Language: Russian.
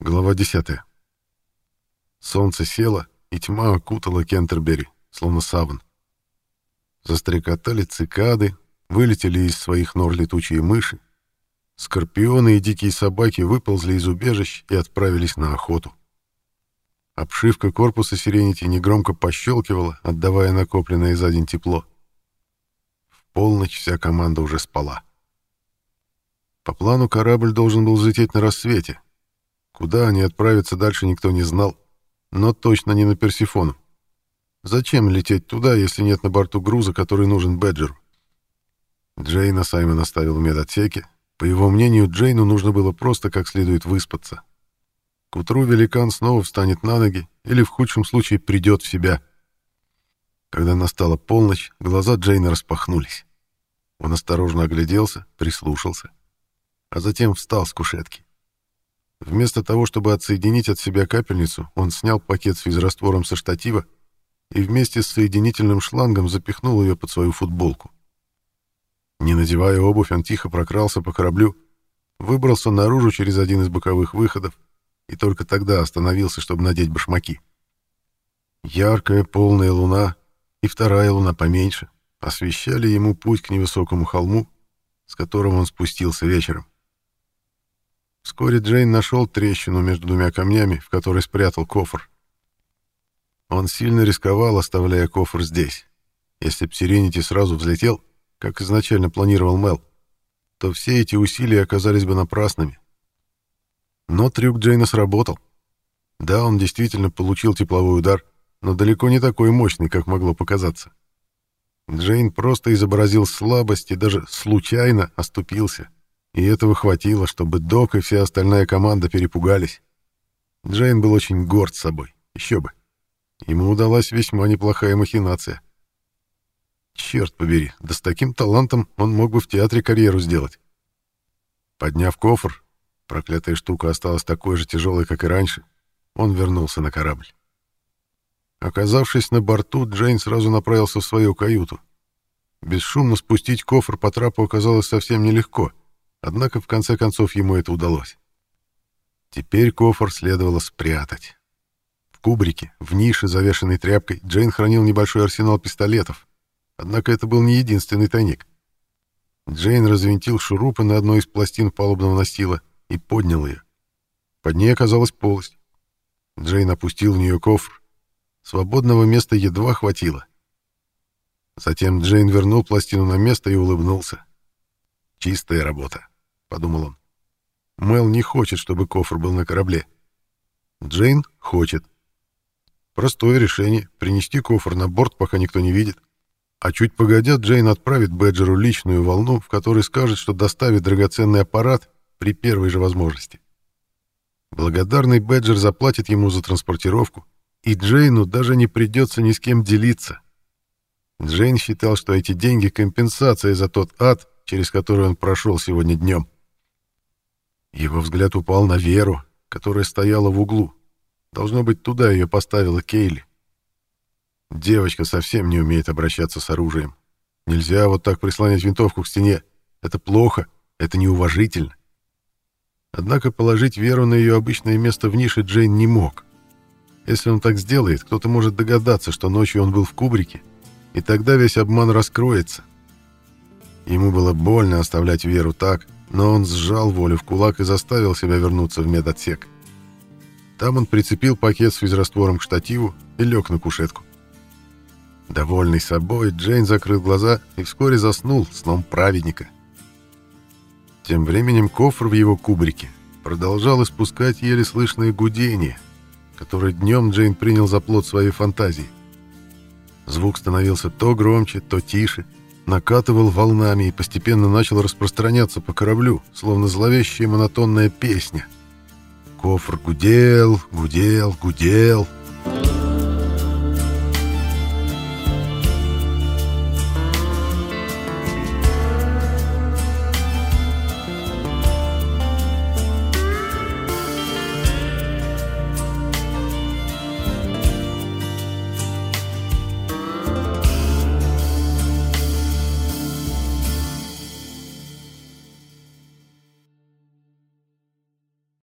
Глава 10. Солнце село, и тьма окутала Кентербери, словно саван. Застрекотали цикады, вылетели из своих нор летучие мыши. Скорпионы и дикие собаки выползли из убежищ и отправились на охоту. Обшивка корпуса Сиренити негромко пощелкивала, отдавая накопленное за день тепло. В полночь вся команда уже спала. По плану корабль должен был взлететь на рассвете. Куда они отправятся дальше, никто не знал. Но точно не на Персифону. Зачем лететь туда, если нет на борту груза, который нужен Бэджеру? Джейна Саймон оставил в медотсеке. По его мнению, Джейну нужно было просто как следует выспаться. К утру великан снова встанет на ноги или в худшем случае придет в себя. Когда настала полночь, глаза Джейна распахнулись. Он осторожно огляделся, прислушался, а затем встал с кушетки. Вместо того, чтобы отсоединить от себя капельницу, он снял пакет с физраствором со штатива и вместе с соединительным шлангом запихнул ее под свою футболку. Не надевая обувь, он тихо прокрался по кораблю, выбрался наружу через один из боковых выходов и только тогда остановился, чтобы надеть башмаки. Яркая полная луна и вторая луна поменьше освещали ему путь к невысокому холму, с которым он спустился вечером. Вскоре Джейн нашел трещину между двумя камнями, в которой спрятал кофр. Он сильно рисковал, оставляя кофр здесь. Если б Сиренити сразу взлетел, как изначально планировал Мел, то все эти усилия оказались бы напрасными. Но трюк Джейна сработал. Да, он действительно получил тепловой удар, но далеко не такой мощный, как могло показаться. Джейн просто изобразил слабость и даже случайно оступился. И этого хватило, чтобы Док и вся остальная команда перепугались. Джейн был очень горд собой, еще бы. Ему удалась весьма неплохая махинация. Черт побери, да с таким талантом он мог бы в театре карьеру сделать. Подняв кофр, Проклятая штука осталась такой же тяжелой, как и раньше. Он вернулся на корабль. Оказавшись на борту, Джейн сразу направился в свою каюту. Бесшумно спустить кофр по трапу оказалось совсем нелегко, однако в конце концов ему это удалось. Теперь кофр следовало спрятать. В кубрике, в нише, завешенной тряпкой, Джейн хранил небольшой арсенал пистолетов, однако это был не единственный тайник. Джейн развинтил шурупы на одной из пластин палубного настила и поднял ее. Под ней оказалась полость. Джейн опустил в нее кофр. Свободного места едва хватило. Затем Джейн вернул пластину на место и улыбнулся. «Чистая работа», — подумал он. Мел не хочет, чтобы кофр был на корабле. Джейн хочет. Простое решение — принести кофр на борт, пока никто не видит. А чуть погодя, Джейн отправит Бэджеру личную волну, в которой скажет, что доставит драгоценный аппарат при первой же возможности. Благодарный Бэджер заплатит ему за транспортировку, и Джейну даже не придется ни с кем делиться. Джейн считал, что эти деньги — компенсация за тот ад, через который он прошел сегодня днем. Его взгляд упал на Веру, которая стояла в углу. Должно быть, туда ее поставила Кейли. Девочка совсем не умеет обращаться с оружием. Нельзя вот так прислонять винтовку к стене. Это плохо, это неуважительно. Однако положить Веру на ее обычное место в нише Джейн не мог. Если он так сделает, кто-то может догадаться, что ночью он был в кубрике, и тогда весь обман раскроется. Ему было больно оставлять Веру так, но он сжал волю в кулак и заставил себя вернуться в медотсек. Там он прицепил пакет с физраствором к штативу и лег на кушетку. Довольный собой, Джейн закрыл глаза и вскоре заснул сном праведника — тем временем кофр в его кубрике продолжал испускать еле слышное гудение, которое днем Джейн принял за плод своей фантазии. Звук становился то громче, то тише, накатывал волнами и постепенно начал распространяться по кораблю, словно зловещая монотонная песня. Кофр гудел, гудел, гудел.